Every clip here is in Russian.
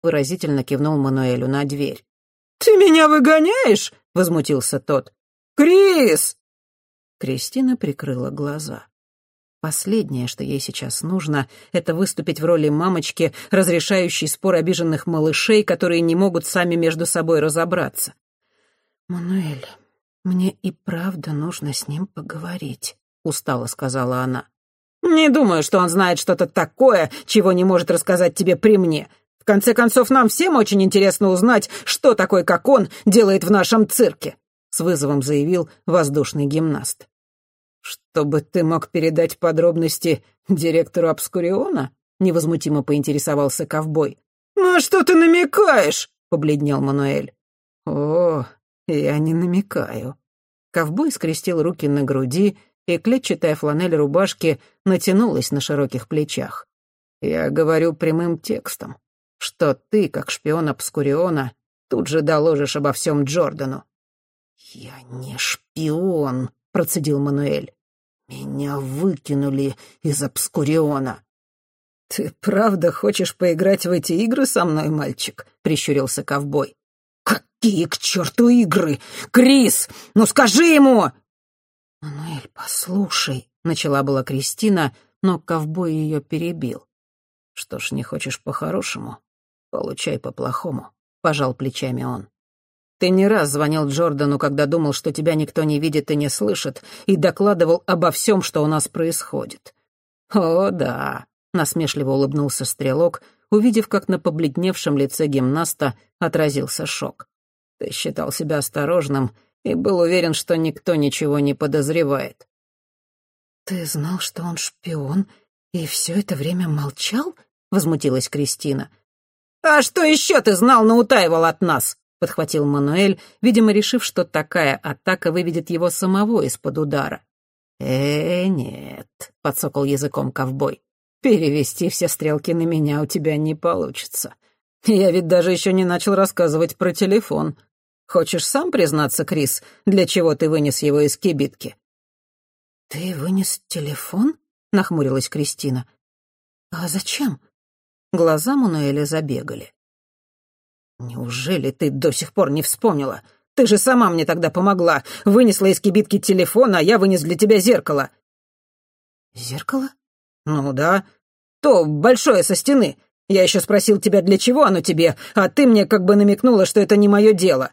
— выразительно кивнул Мануэлю на дверь. «Ты меня выгоняешь?» — возмутился тот. «Крис!» Кристина прикрыла глаза. Последнее, что ей сейчас нужно, это выступить в роли мамочки, разрешающей спор обиженных малышей, которые не могут сами между собой разобраться. «Мануэль, мне и правда нужно с ним поговорить», — устало сказала она. «Не думаю, что он знает что-то такое, чего не может рассказать тебе при мне. В конце концов, нам всем очень интересно узнать, что такой, как он, делает в нашем цирке», — с вызовом заявил воздушный гимнаст. «Чтобы ты мог передать подробности директору Обскуриона?» — невозмутимо поинтересовался ковбой. «Ну а что ты намекаешь?» — побледнел Мануэль. «О, я не намекаю». Ковбой скрестил руки на груди, и клетчатая фланель рубашки натянулась на широких плечах. «Я говорю прямым текстом, что ты, как шпион Обскуриона, тут же доложишь обо всем Джордану». «Я не шпион», — процедил Мануэль. «Меня выкинули из Обскуриона». «Ты правда хочешь поиграть в эти игры со мной, мальчик?» — прищурился ковбой. «Какие к черту игры? Крис, ну скажи ему!» «Мануэль, послушай», — начала была Кристина, но ковбой ее перебил. «Что ж, не хочешь по-хорошему? Получай по-плохому», — пожал плечами он. Ты не раз звонил Джордану, когда думал, что тебя никто не видит и не слышит, и докладывал обо всем, что у нас происходит. О, да, насмешливо улыбнулся стрелок, увидев, как на побледневшем лице гимнаста отразился шок. Ты считал себя осторожным и был уверен, что никто ничего не подозревает. Ты знал, что он шпион, и все это время молчал? возмутилась Кристина. А что еще ты знал, но утаивал от нас? — подхватил Мануэль, видимо, решив, что такая атака выведет его самого из-под удара. «Э, нет», — подсокал языком ковбой. «Перевести все стрелки на меня у тебя не получится. Я ведь даже еще не начал рассказывать про телефон. Хочешь сам признаться, Крис, для чего ты вынес его из кибитки?» «Ты вынес телефон?» — нахмурилась Кристина. «А зачем?» Глаза Мануэля забегали. «Неужели ты до сих пор не вспомнила? Ты же сама мне тогда помогла. Вынесла из кибитки телефон, а я вынес для тебя зеркало». «Зеркало?» «Ну да. То большое со стены. Я еще спросил тебя, для чего оно тебе, а ты мне как бы намекнула, что это не мое дело».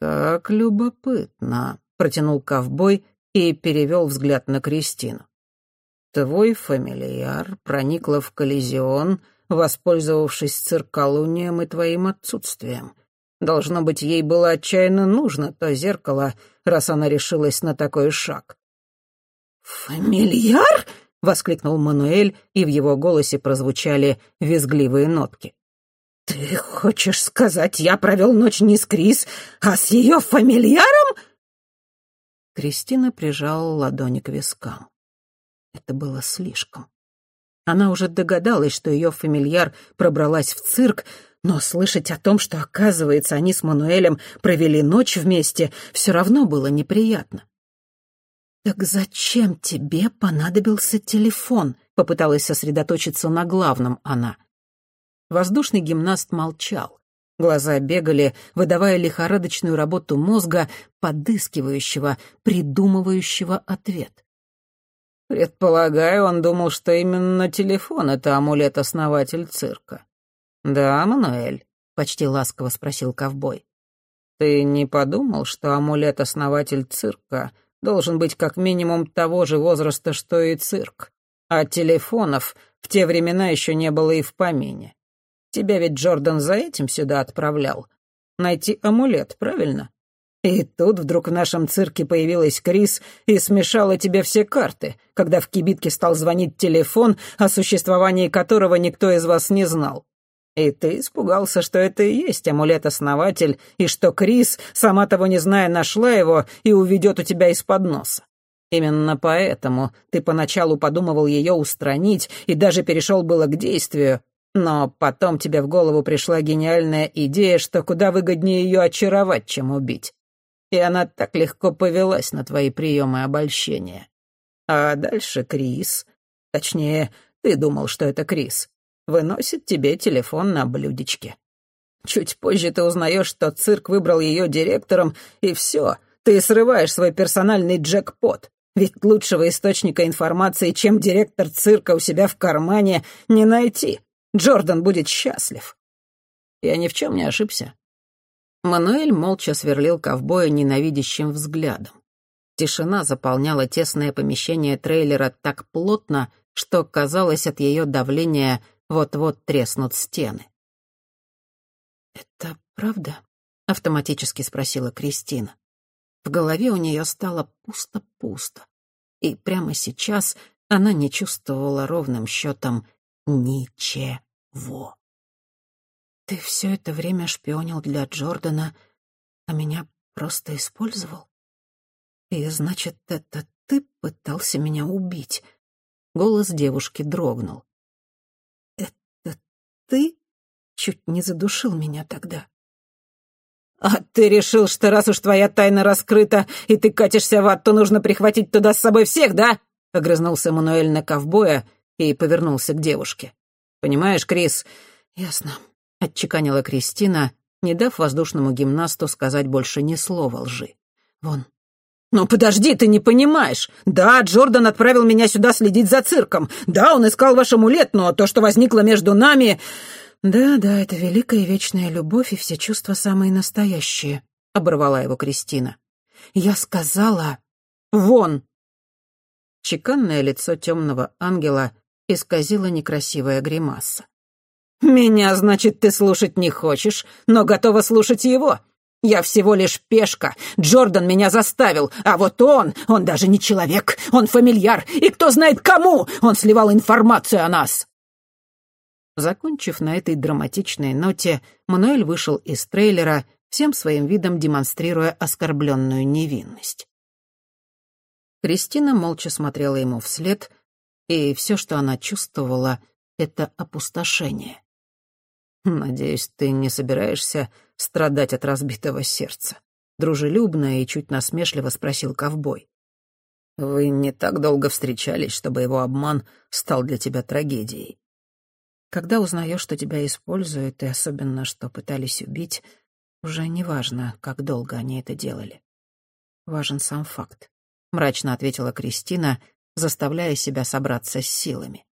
«Как любопытно», — протянул ковбой и перевел взгляд на Кристину. «Твой фамильяр проникла в коллизион воспользовавшись циркалунием и твоим отсутствием. Должно быть, ей было отчаянно нужно то зеркало, раз она решилась на такой шаг. «Фамильяр?» — воскликнул Мануэль, и в его голосе прозвучали визгливые нотки. «Ты хочешь сказать, я провел ночь не с Крис, а с ее фамильяром?» Кристина прижала ладони к вискам. Это было слишком. Она уже догадалась, что ее фамильяр пробралась в цирк, но слышать о том, что, оказывается, они с Мануэлем провели ночь вместе, все равно было неприятно. «Так зачем тебе понадобился телефон?» — попыталась сосредоточиться на главном она. Воздушный гимнаст молчал. Глаза бегали, выдавая лихорадочную работу мозга, подыскивающего, придумывающего ответ. Предполагаю, он думал, что именно телефон — это амулет-основатель цирка. «Да, Мануэль?» — почти ласково спросил ковбой. «Ты не подумал, что амулет-основатель цирка должен быть как минимум того же возраста, что и цирк? А телефонов в те времена еще не было и в помине. Тебя ведь Джордан за этим сюда отправлял. Найти амулет, правильно? И тут вдруг в нашем цирке появилась Крис и смешала тебе все карты, когда в кибитке стал звонить телефон, о существовании которого никто из вас не знал. И ты испугался, что это и есть амулет-основатель, и что Крис, сама того не зная, нашла его и уведет у тебя из-под носа. Именно поэтому ты поначалу подумывал ее устранить и даже перешел было к действию, но потом тебе в голову пришла гениальная идея, что куда выгоднее ее очаровать, чем убить и она так легко повелась на твои приемы обольщения. А дальше Крис, точнее, ты думал, что это Крис, выносит тебе телефон на блюдечке. Чуть позже ты узнаешь, что цирк выбрал ее директором, и все, ты срываешь свой персональный джекпот. Ведь лучшего источника информации, чем директор цирка у себя в кармане, не найти. Джордан будет счастлив. Я ни в чем не ошибся. Мануэль молча сверлил ковбоя ненавидящим взглядом. Тишина заполняла тесное помещение трейлера так плотно, что, казалось, от ее давления вот-вот треснут стены. «Это правда?» — автоматически спросила Кристина. В голове у нее стало пусто-пусто. И прямо сейчас она не чувствовала ровным счетом ничего. «Ты все это время шпионил для Джордана, а меня просто использовал? И значит, это ты пытался меня убить?» Голос девушки дрогнул. «Это ты чуть не задушил меня тогда?» «А ты решил, что раз уж твоя тайна раскрыта, и ты катишься в ад, то нужно прихватить туда с собой всех, да?» — огрызнулся Мануэль на ковбоя и повернулся к девушке. «Понимаешь, Крис?» «Ясно», — отчеканила Кристина, не дав воздушному гимнасту сказать больше ни слова лжи. «Вон». «Ну подожди, ты не понимаешь. Да, Джордан отправил меня сюда следить за цирком. Да, он искал ваш амулет, но то, что возникло между нами...» «Да, да, это великая и вечная любовь, и все чувства самые настоящие», — оборвала его Кристина. «Я сказала... Вон!» Чеканное лицо темного ангела исказило некрасивая гримаса. «Меня, значит, ты слушать не хочешь, но готова слушать его. Я всего лишь пешка. Джордан меня заставил, а вот он, он даже не человек, он фамильяр, и кто знает кому он сливал информацию о нас!» Закончив на этой драматичной ноте, Мануэль вышел из трейлера, всем своим видом демонстрируя оскорбленную невинность. Кристина молча смотрела ему вслед, и все, что она чувствовала, — это опустошение. «Надеюсь, ты не собираешься страдать от разбитого сердца?» Дружелюбно и чуть насмешливо спросил ковбой. «Вы не так долго встречались, чтобы его обман стал для тебя трагедией. Когда узнаешь, что тебя используют, и особенно, что пытались убить, уже не важно, как долго они это делали. Важен сам факт, — мрачно ответила Кристина, заставляя себя собраться с силами.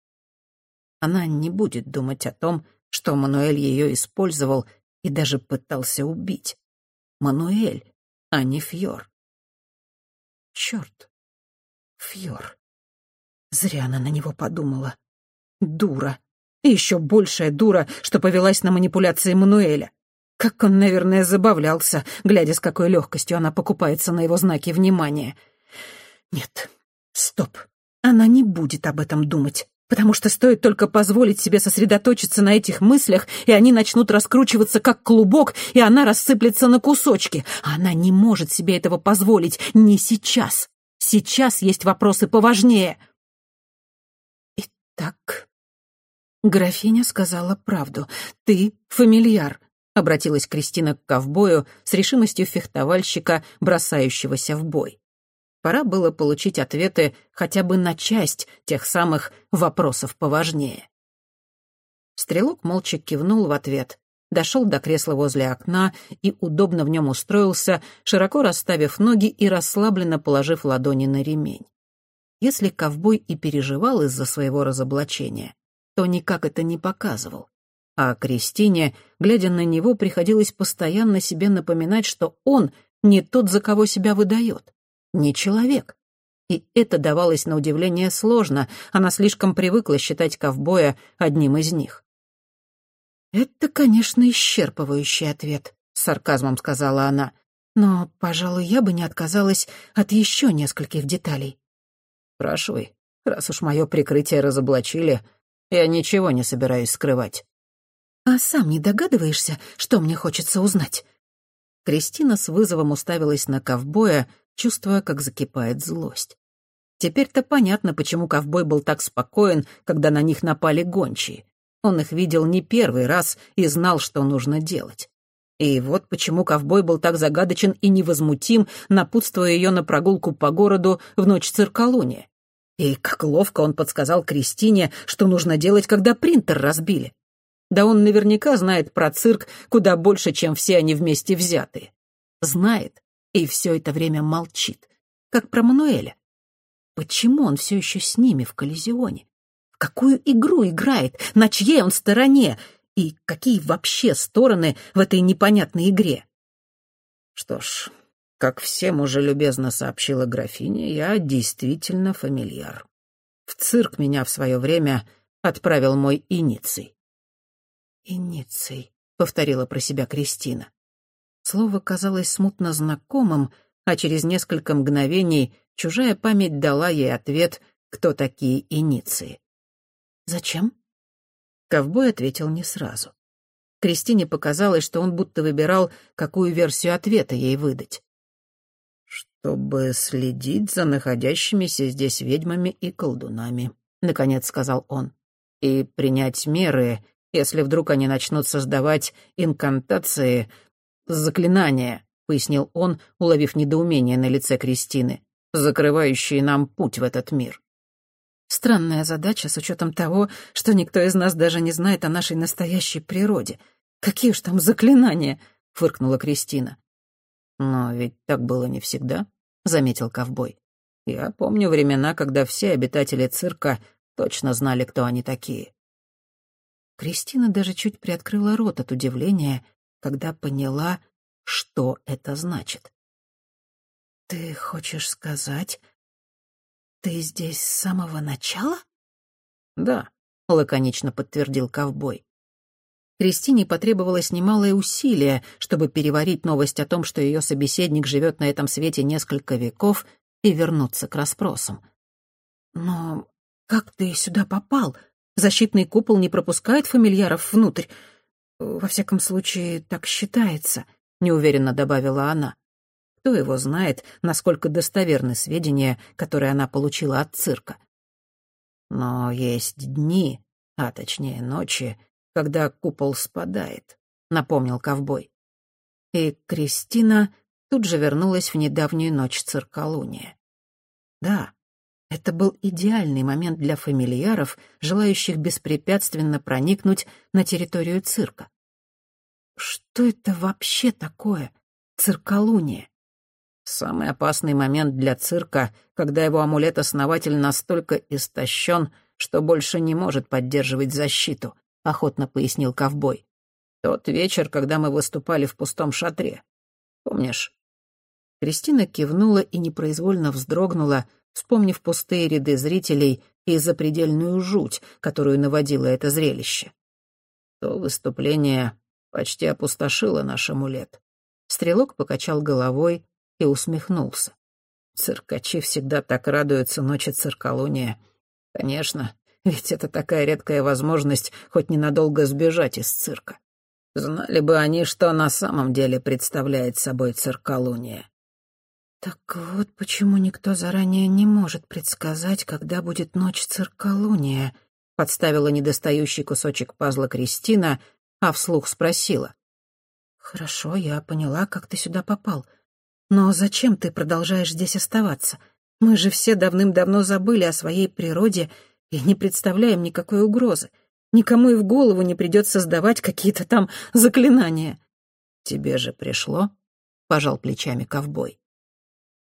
Она не будет думать о том, что Мануэль ее использовал и даже пытался убить. Мануэль, а не Фьор. Черт, Фьор. Зря она на него подумала. Дура. И еще большая дура, что повелась на манипуляции Мануэля. Как он, наверное, забавлялся, глядя, с какой легкостью она покупается на его знаки внимания. Нет, стоп. Она не будет об этом думать, потому что стоит только позволить себе сосредоточиться на этих мыслях, и они начнут раскручиваться как клубок, и она рассыплется на кусочки. Она не может себе этого позволить, не сейчас. Сейчас есть вопросы поважнее. Итак, «Графиня сказала правду. Ты фамильяр», — обратилась Кристина к ковбою с решимостью фехтовальщика, бросающегося в бой. Пора было получить ответы хотя бы на часть тех самых вопросов поважнее. Стрелок молча кивнул в ответ, дошел до кресла возле окна и удобно в нем устроился, широко расставив ноги и расслабленно положив ладони на ремень. Если ковбой и переживал из-за своего разоблачения, то никак это не показывал. А Кристине, глядя на него, приходилось постоянно себе напоминать, что он не тот, за кого себя выдает, не человек. И это давалось на удивление сложно, она слишком привыкла считать ковбоя одним из них. «Это, конечно, исчерпывающий ответ», — с сарказмом сказала она. «Но, пожалуй, я бы не отказалась от еще нескольких деталей». «Спрашивай, раз уж мое прикрытие разоблачили, я ничего не собираюсь скрывать». «А сам не догадываешься, что мне хочется узнать?» Кристина с вызовом уставилась на ковбоя, чувствуя, как закипает злость. Теперь-то понятно, почему ковбой был так спокоен, когда на них напали гончие. Он их видел не первый раз и знал, что нужно делать. И вот почему ковбой был так загадочен и невозмутим, напутствуя ее на прогулку по городу в ночь цирколуния. И как ловко он подсказал Кристине, что нужно делать, когда принтер разбили. Да он наверняка знает про цирк куда больше, чем все они вместе взятые. Знает и все это время молчит, как про Мануэля. Почему он все еще с ними в коллизионе? В какую игру играет? На чьей он стороне? И какие вообще стороны в этой непонятной игре? Что ж, как всем уже любезно сообщила графиня, я действительно фамильяр. В цирк меня в свое время отправил мой иниций. «Иниций», — повторила про себя Кристина. Слово казалось смутно знакомым, а через несколько мгновений чужая память дала ей ответ, кто такие иниции. «Зачем?» Ковбой ответил не сразу. Кристине показалось, что он будто выбирал, какую версию ответа ей выдать. «Чтобы следить за находящимися здесь ведьмами и колдунами», — наконец сказал он, «и принять меры, если вдруг они начнут создавать инкантации, заклинания», — пояснил он, уловив недоумение на лице Кристины, «закрывающие нам путь в этот мир». Странная задача с учетом того, что никто из нас даже не знает о нашей настоящей природе. Какие уж там заклинания, фыркнула Кристина. Но ведь так было не всегда, заметил ковбой. Я помню времена, когда все обитатели цирка точно знали, кто они такие. Кристина даже чуть приоткрыла рот от удивления, когда поняла, что это значит. «Ты хочешь сказать, ты здесь с самого начала?» «Да», — лаконично подтвердил ковбой. Кристине потребовалось немалое усилие, чтобы переварить новость о том, что ее собеседник живет на этом свете несколько веков, и вернуться к расспросам. «Но как ты сюда попал?» Защитный купол не пропускает фамильяров внутрь. Во всяком случае, так считается», — неуверенно добавила она. Кто его знает, насколько достоверны сведения, которые она получила от цирка. Но есть дни, а точнее ночи, когда купол спадает, — напомнил ковбой. И Кристина тут же вернулась в недавнюю ночь цирколуния. Да, это был идеальный момент для фамильяров, желающих беспрепятственно проникнуть на территорию цирка. Что это вообще такое? Цирколуния? Самый опасный момент для цирка, когда его амулет-основатель настолько истощен, что больше не может поддерживать защиту, — охотно пояснил ковбой. Тот вечер, когда мы выступали в пустом шатре. Помнишь? Кристина кивнула и непроизвольно вздрогнула, вспомнив пустые ряды зрителей и запредельную жуть, которую наводило это зрелище. То выступление почти опустошило наш амулет. Стрелок покачал головой и усмехнулся. Циркачи всегда так радуются ночи цирколуния. Конечно, ведь это такая редкая возможность хоть ненадолго сбежать из цирка. Знали бы они, что на самом деле представляет собой цирколуния. Так вот почему никто заранее не может предсказать, когда будет ночь цирколуния, подставила недостающий кусочек пазла Кристина, а вслух спросила. «Хорошо, я поняла, как ты сюда попал. Но зачем ты продолжаешь здесь оставаться? Мы же все давным-давно забыли о своей природе и не представляем никакой угрозы. Никому и в голову не придет создавать какие-то там заклинания». «Тебе же пришло?» — пожал плечами ковбой.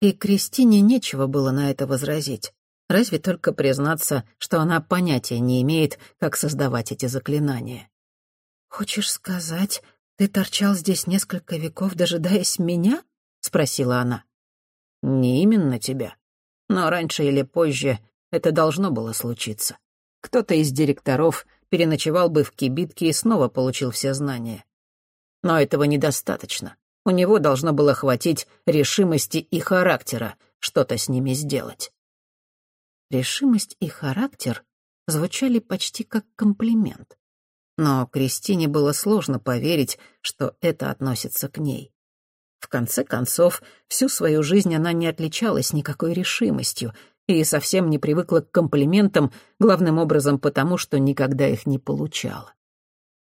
И Кристине нечего было на это возразить. Разве только признаться, что она понятия не имеет, как создавать эти заклинания. «Хочешь сказать, ты торчал здесь несколько веков, дожидаясь меня?» — спросила она. «Не именно тебя. Но раньше или позже это должно было случиться. Кто-то из директоров переночевал бы в кибитке и снова получил все знания. Но этого недостаточно. У него должно было хватить решимости и характера что-то с ними сделать. Решимость и характер звучали почти как комплимент. Но Кристине было сложно поверить, что это относится к ней. В конце концов, всю свою жизнь она не отличалась никакой решимостью и совсем не привыкла к комплиментам, главным образом потому, что никогда их не получала.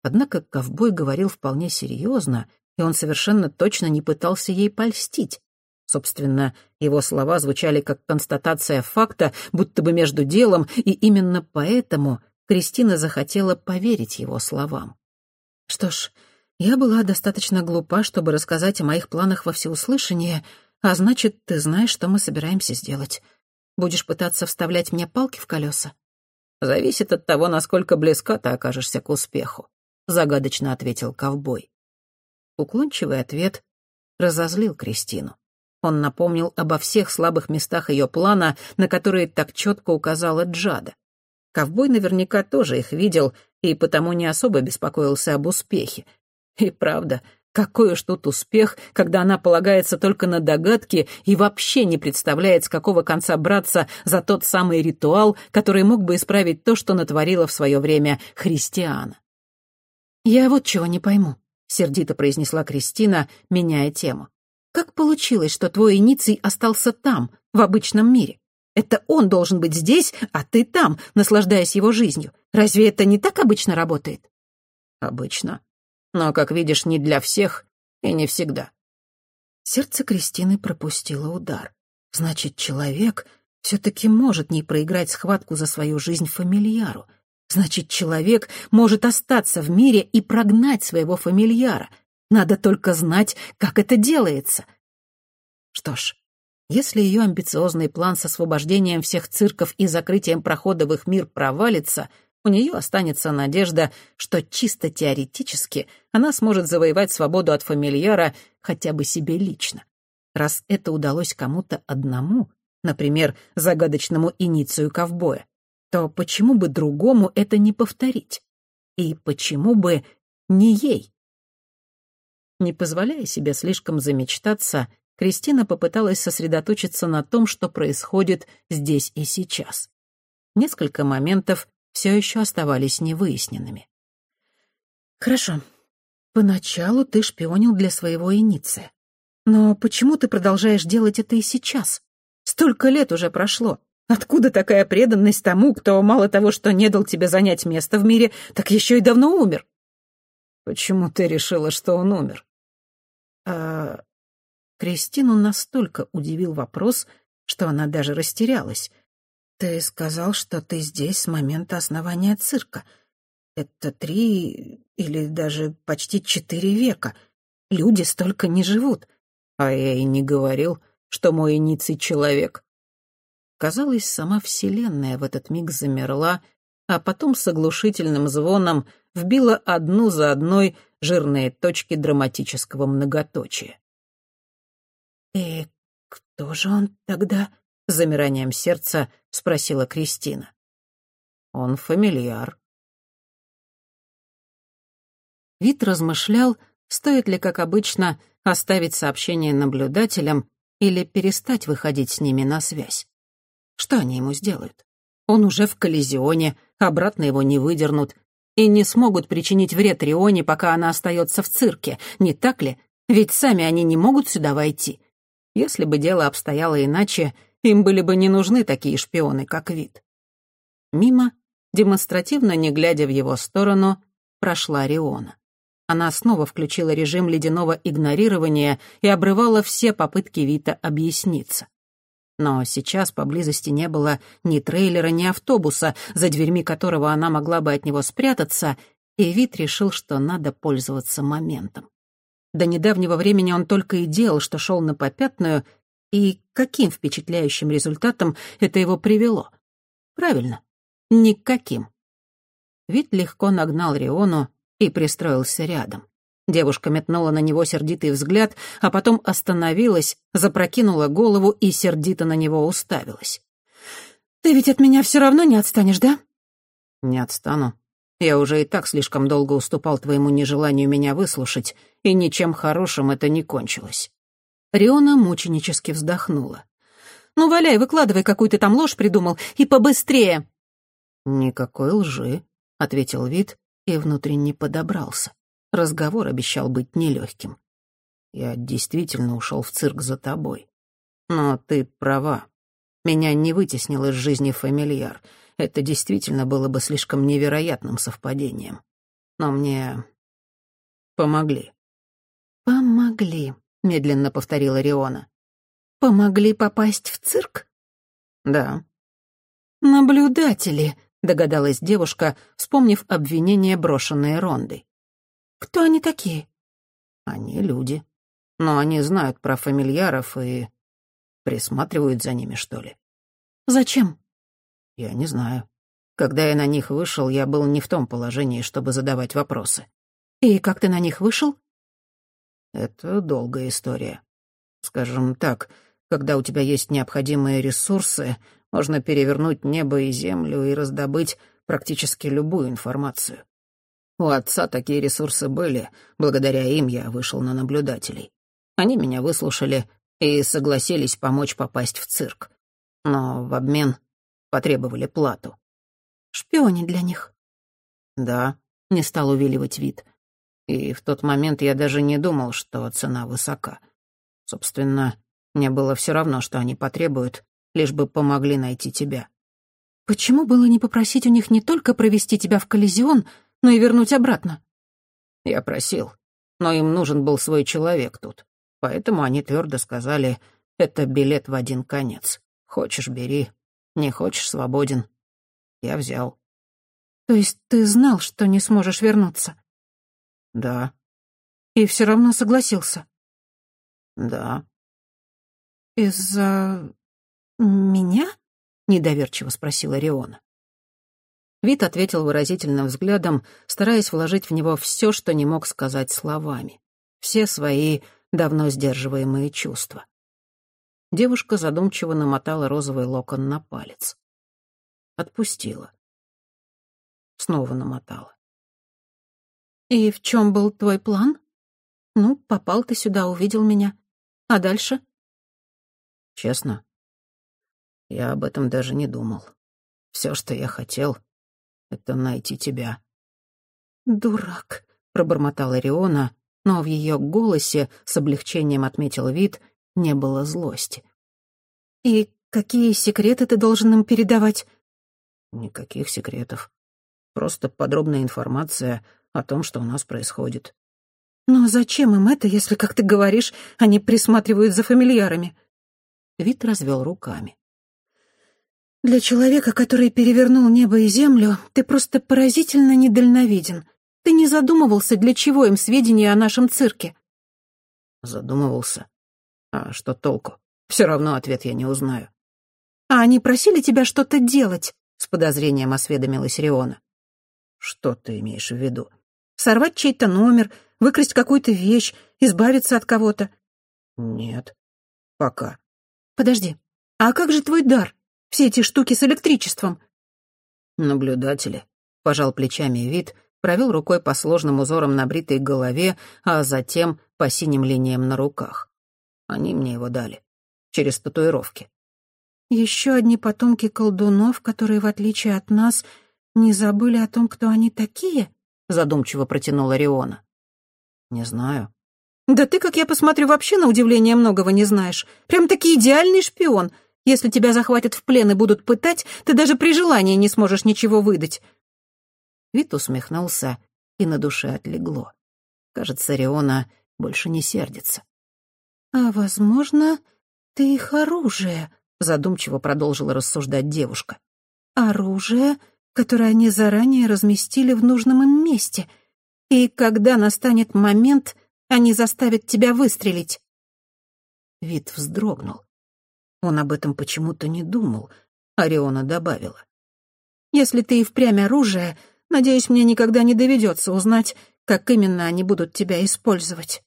Однако ковбой говорил вполне серьезно и он совершенно точно не пытался ей польстить. Собственно, его слова звучали как констатация факта, будто бы между делом, и именно поэтому Кристина захотела поверить его словам. Что ж, я была достаточно глупа, чтобы рассказать о моих планах во всеуслышание, а значит, ты знаешь, что мы собираемся сделать. Будешь пытаться вставлять мне палки в колеса? Зависит от того, насколько близка ты окажешься к успеху, загадочно ответил ковбой. Уклончивый ответ разозлил Кристину. Он напомнил обо всех слабых местах ее плана, на которые так четко указала Джада. Ковбой наверняка тоже их видел и потому не особо беспокоился об успехе. И правда, какой уж тут успех, когда она полагается только на догадки и вообще не представляет, с какого конца браться за тот самый ритуал, который мог бы исправить то, что натворила в свое время христиана. «Я вот чего не пойму», — сердито произнесла Кристина, меняя тему. Как получилось, что твой Иниций остался там, в обычном мире? Это он должен быть здесь, а ты там, наслаждаясь его жизнью. Разве это не так обычно работает? Обычно. Но, как видишь, не для всех и не всегда. Сердце Кристины пропустило удар. Значит, человек все-таки может не проиграть схватку за свою жизнь фамильяру. Значит, человек может остаться в мире и прогнать своего фамильяра. Надо только знать, как это делается. Что ж, если ее амбициозный план с освобождением всех цирков и закрытием прохода в их мир провалится, у нее останется надежда, что чисто теоретически она сможет завоевать свободу от фамильяра хотя бы себе лично. Раз это удалось кому-то одному, например, загадочному иницию ковбоя, то почему бы другому это не повторить? И почему бы не ей? Не позволяя себе слишком замечтаться, Кристина попыталась сосредоточиться на том, что происходит здесь и сейчас. Несколько моментов все еще оставались невыясненными. «Хорошо. Поначалу ты шпионил для своего иниция. Но почему ты продолжаешь делать это и сейчас? Столько лет уже прошло. Откуда такая преданность тому, кто мало того, что не дал тебе занять место в мире, так еще и давно умер?» «Почему ты решила, что он умер?» А... Кристину настолько удивил вопрос, что она даже растерялась. «Ты сказал, что ты здесь с момента основания цирка. Это три или даже почти четыре века. Люди столько не живут». А я и не говорил, что мой иниций человек. Казалось, сама Вселенная в этот миг замерла, а потом с оглушительным звоном вбила одну за одной жирные точки драматического многоточия. «И кто же он тогда?» — с замиранием сердца спросила Кристина. «Он фамильяр». Вид размышлял, стоит ли, как обычно, оставить сообщение наблюдателям или перестать выходить с ними на связь. Что они ему сделают? Он уже в коллизионе, обратно его не выдернут, и не смогут причинить вред Рионе, пока она остается в цирке, не так ли? Ведь сами они не могут сюда войти. Если бы дело обстояло иначе, им были бы не нужны такие шпионы, как вид. Мимо, демонстративно не глядя в его сторону, прошла Риона. Она снова включила режим ледяного игнорирования и обрывала все попытки Вита объясниться. Но сейчас поблизости не было ни трейлера, ни автобуса, за дверьми которого она могла бы от него спрятаться, и Вит решил, что надо пользоваться моментом. До недавнего времени он только и делал, что шел на попятную, и каким впечатляющим результатом это его привело? Правильно, никаким. Вит легко нагнал Риону и пристроился рядом. Девушка метнула на него сердитый взгляд, а потом остановилась, запрокинула голову и сердито на него уставилась. «Ты ведь от меня все равно не отстанешь, да?» «Не отстану. Я уже и так слишком долго уступал твоему нежеланию меня выслушать, и ничем хорошим это не кончилось». Риона мученически вздохнула. «Ну, валяй, выкладывай, какую ты там ложь придумал, и побыстрее!» «Никакой лжи», — ответил Вид и внутренне подобрался. Разговор обещал быть нелегким. Я действительно ушел в цирк за тобой. Но ты права. Меня не вытеснил из жизни фамильяр. Это действительно было бы слишком невероятным совпадением. Но мне помогли. «Помогли», — медленно повторила Риона. помогли попасть в цирк?» «Да». «Наблюдатели», — догадалась девушка, вспомнив обвинения, брошенные Рондой. «Кто они такие?» «Они люди. Но они знают про фамильяров и присматривают за ними, что ли». «Зачем?» «Я не знаю. Когда я на них вышел, я был не в том положении, чтобы задавать вопросы». «И как ты на них вышел?» «Это долгая история. Скажем так, когда у тебя есть необходимые ресурсы, можно перевернуть небо и землю и раздобыть практически любую информацию. У отца такие ресурсы были, благодаря им я вышел на наблюдателей. Они меня выслушали и согласились помочь попасть в цирк. Но в обмен потребовали плату. «Шпионе для них?» «Да», — не стал увиливать вид. И в тот момент я даже не думал, что цена высока. Собственно, мне было все равно, что они потребуют, лишь бы помогли найти тебя. Почему было не попросить у них не только провести тебя в коллизион, но и вернуть обратно? Я просил, но им нужен был свой человек тут. Поэтому они твердо сказали, это билет в один конец. Хочешь — бери, не хочешь — свободен. Я взял. То есть ты знал, что не сможешь вернуться? Да. И все равно согласился? Да. Из-за... меня? Недоверчиво спросила Риона. Вит ответил выразительным взглядом, стараясь вложить в него все, что не мог сказать словами. Все свои давно сдерживаемые чувства. Девушка задумчиво намотала розовый локон на палец. Отпустила. Снова намотала. «И в чем был твой план? Ну, попал ты сюда, увидел меня. А дальше?» «Честно, я об этом даже не думал. Все, что я хотел, — это найти тебя». «Дурак», — пробормотала Риона, но в ее голосе, с облегчением отметил вид, не было злости. «И какие секреты ты должен им передавать?» «Никаких секретов. Просто подробная информация о том, что у нас происходит». «Но зачем им это, если, как ты говоришь, они присматривают за фамильярами?» Вид развел руками. «Для человека, который перевернул небо и землю, ты просто поразительно недальновиден. Ты не задумывался, для чего им сведения о нашем цирке?» «Задумывался. А что толку? Все равно ответ я не узнаю». «А они просили тебя что-то делать?» — с подозрением осведомилась Риона. «Что ты имеешь в виду?» «Сорвать чей-то номер, выкрасть какую-то вещь, избавиться от кого-то». «Нет, пока». «Подожди, а как же твой дар? Все эти штуки с электричеством?» «Наблюдатели», — пожал плечами вид, провел рукой по сложным узорам на бритой голове, а затем по синим линиям на руках. Они мне его дали. Через татуировки. Еще одни потомки колдунов, которые, в отличие от нас, не забыли о том, кто они такие?» — задумчиво протянула Риона. «Не знаю». «Да ты, как я посмотрю, вообще на удивление многого не знаешь. Прям-таки идеальный шпион. Если тебя захватят в плен и будут пытать, ты даже при желании не сможешь ничего выдать». Вит усмехнулся, и на душе отлегло. Кажется, Риона больше не сердится. «А, возможно, ты их оружие», — задумчиво продолжила рассуждать девушка. «Оружие, которое они заранее разместили в нужном им месте. И когда настанет момент, они заставят тебя выстрелить». Вид вздрогнул. Он об этом почему-то не думал. Ариона добавила. «Если ты и впрямь оружие, надеюсь, мне никогда не доведется узнать, как именно они будут тебя использовать».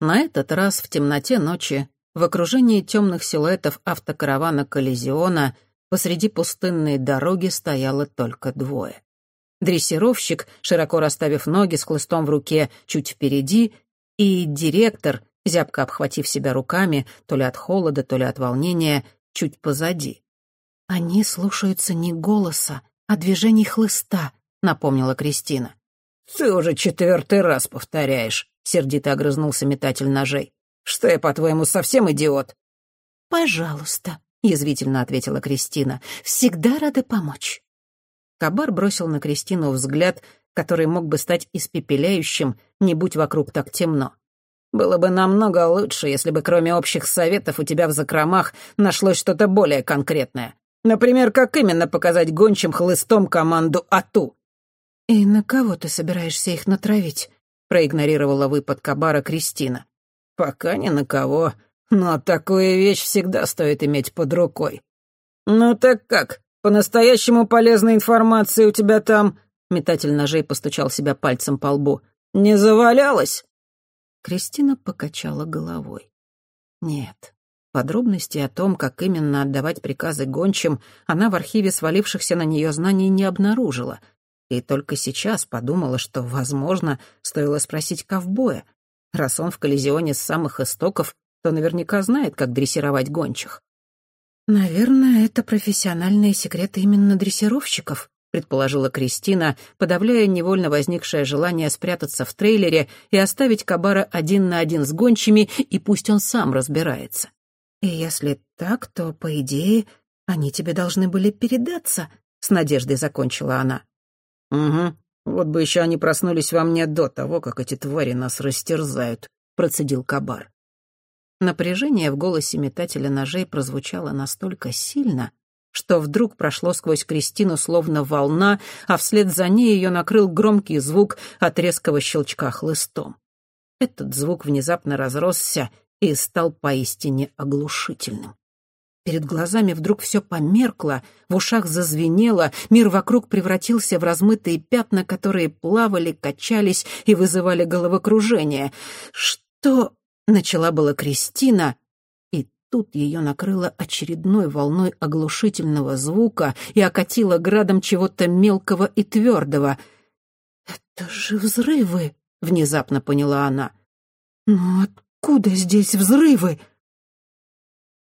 На этот раз в темноте ночи, в окружении темных силуэтов автокаравана «Коллизиона», посреди пустынной дороги стояло только двое. Дрессировщик, широко расставив ноги с хлыстом в руке чуть впереди, и директор, зябко обхватив себя руками, то ли от холода, то ли от волнения, чуть позади. «Они слушаются не голоса, а движений хлыста», — напомнила Кристина. «Ты уже четвертый раз повторяешь», — сердито огрызнулся метатель ножей. «Что я, по-твоему, совсем идиот?» «Пожалуйста», — язвительно ответила Кристина. «Всегда рада помочь». Кабар бросил на Кристину взгляд, который мог бы стать испепеляющим, не будь вокруг так темно. Было бы намного лучше, если бы кроме общих советов у тебя в закромах нашлось что-то более конкретное. Например, как именно показать гончим хлыстом команду АТУ. «И на кого ты собираешься их натравить?» — проигнорировала выпад Кабара Кристина. «Пока ни на кого, но такую вещь всегда стоит иметь под рукой». «Ну так как, по-настоящему полезной информации у тебя там...» Метатель ножей постучал себя пальцем по лбу. «Не завалялось?» Кристина покачала головой. Нет, подробностей о том, как именно отдавать приказы гончим, она в архиве свалившихся на нее знаний не обнаружила. И только сейчас подумала, что, возможно, стоило спросить ковбоя. Раз он в коллизионе с самых истоков, то наверняка знает, как дрессировать гончих. «Наверное, это профессиональные секреты именно дрессировщиков», предположила Кристина, подавляя невольно возникшее желание спрятаться в трейлере и оставить Кабара один на один с гончими, и пусть он сам разбирается. «И если так, то, по идее, они тебе должны были передаться», — с надеждой закончила она. «Угу. Вот бы еще они проснулись во мне до того, как эти твари нас растерзают», — процедил Кабар. Напряжение в голосе метателя ножей прозвучало настолько сильно, что вдруг прошло сквозь Кристину словно волна, а вслед за ней ее накрыл громкий звук от резкого щелчка хлыстом. Этот звук внезапно разросся и стал поистине оглушительным. Перед глазами вдруг все померкло, в ушах зазвенело, мир вокруг превратился в размытые пятна, которые плавали, качались и вызывали головокружение. «Что?» — начала была Кристина, тут ее накрыло очередной волной оглушительного звука и окатило градом чего-то мелкого и твердого. «Это же взрывы!» — внезапно поняла она. «Но откуда здесь взрывы?»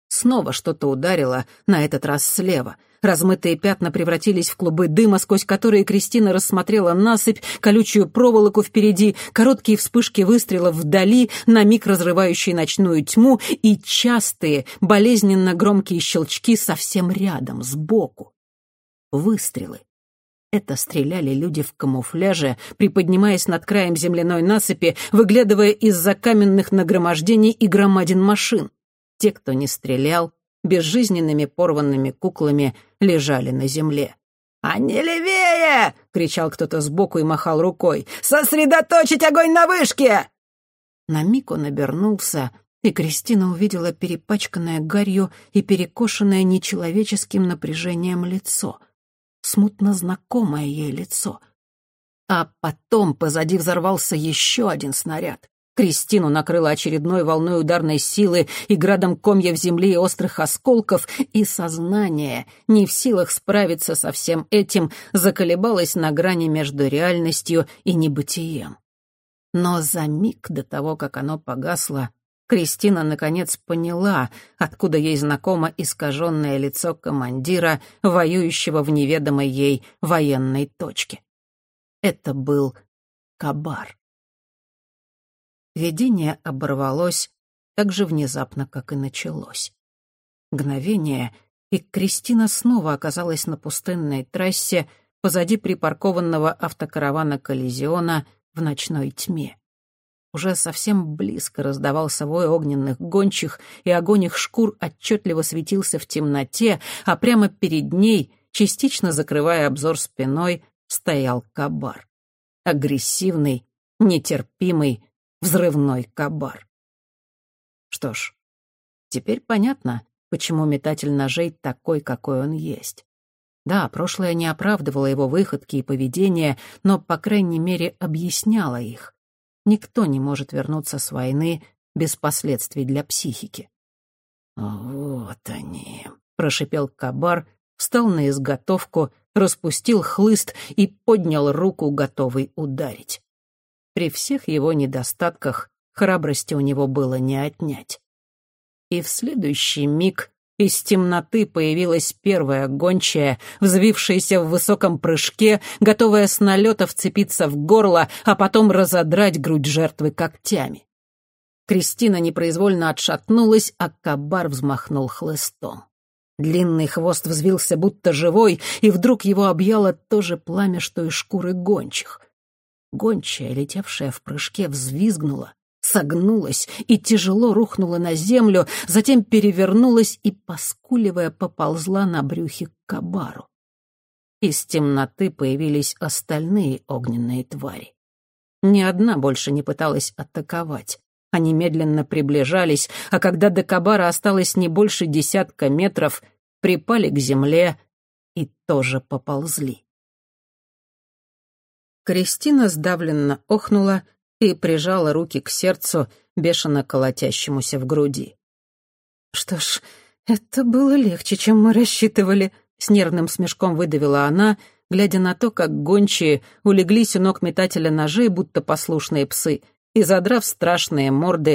Снова что-то ударило, на этот раз слева — Размытые пятна превратились в клубы дыма, сквозь которые Кристина рассмотрела насыпь, колючую проволоку впереди, короткие вспышки выстрелов вдали, на миг разрывающие ночную тьму и частые, болезненно громкие щелчки совсем рядом, сбоку. Выстрелы. Это стреляли люди в камуфляже, приподнимаясь над краем земляной насыпи, выглядывая из-за каменных нагромождений и громадин машин. Те, кто не стрелял, безжизненными порванными куклами лежали на земле. «А левее!» — кричал кто-то сбоку и махал рукой. «Сосредоточить огонь на вышке!» На миг он обернулся, и Кристина увидела перепачканное гарью и перекошенное нечеловеческим напряжением лицо. Смутно знакомое ей лицо. А потом позади взорвался еще один снаряд. Кристину накрыло очередной волной ударной силы и градом комьев земли и острых осколков, и сознание, не в силах справиться со всем этим, заколебалось на грани между реальностью и небытием. Но за миг до того, как оно погасло, Кристина наконец поняла, откуда ей знакомо искаженное лицо командира, воюющего в неведомой ей военной точке. Это был Кабар. Видение оборвалось так же внезапно, как и началось. Мгновение, и Кристина снова оказалась на пустынной трассе позади припаркованного автокаравана коллизиона в ночной тьме. Уже совсем близко раздавался вой огненных гончих, и огонь их шкур отчетливо светился в темноте, а прямо перед ней, частично закрывая обзор спиной, стоял кабар. Агрессивный, нетерпимый, взрывной кабар. Что ж, теперь понятно, почему метатель ножей такой, какой он есть. Да, прошлое не оправдывало его выходки и поведение, но, по крайней мере, объясняло их. Никто не может вернуться с войны без последствий для психики. «Вот они», — прошипел Кабар, встал на изготовку, распустил хлыст и поднял руку, готовый ударить. При всех его недостатках храбрости у него было не отнять. И в следующий миг из темноты появилась первая гончая, взвившаяся в высоком прыжке, готовая с налета вцепиться в горло, а потом разодрать грудь жертвы когтями. Кристина непроизвольно отшатнулась, а кабар взмахнул хлыстом. Длинный хвост взвился будто живой, и вдруг его объяло то же пламя, что и шкуры гончих. Гончая, летевшая в прыжке, взвизгнула, согнулась и тяжело рухнула на землю, затем перевернулась и, поскуливая, поползла на брюхе к кабару. Из темноты появились остальные огненные твари. Ни одна больше не пыталась атаковать. Они медленно приближались, а когда до Кабара осталось не больше десятка метров, припали к земле и тоже поползли. Кристина сдавленно охнула и прижала руки к сердцу, бешено колотящемуся в груди. «Что ж, это было легче, чем мы рассчитывали», — с нервным смешком выдавила она, глядя на то, как гончие улеглись у ног метателя ножей, будто послушные псы, и, задрав страшные морды,